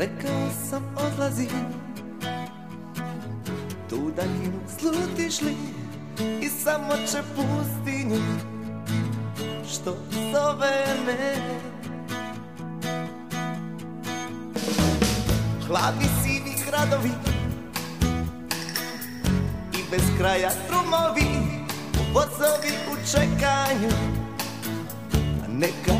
Rekao sam odlazim Tu daljinu slutiš li I samo će pustinju Što zove me? Hladni sivi gradovi I bez kraja trumovi Vozovi u čekanju. A neka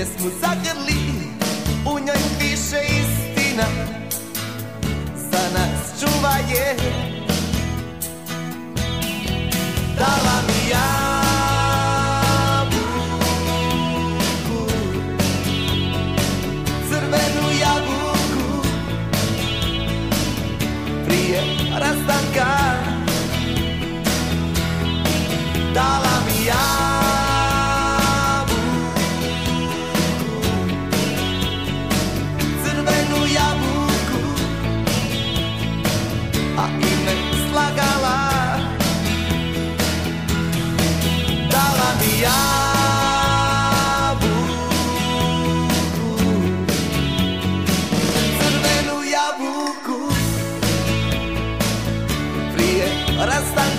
pjesmu zagrli U njoj piše istina. Za nas čuva je. Dala mi ja Prije Dala Расстав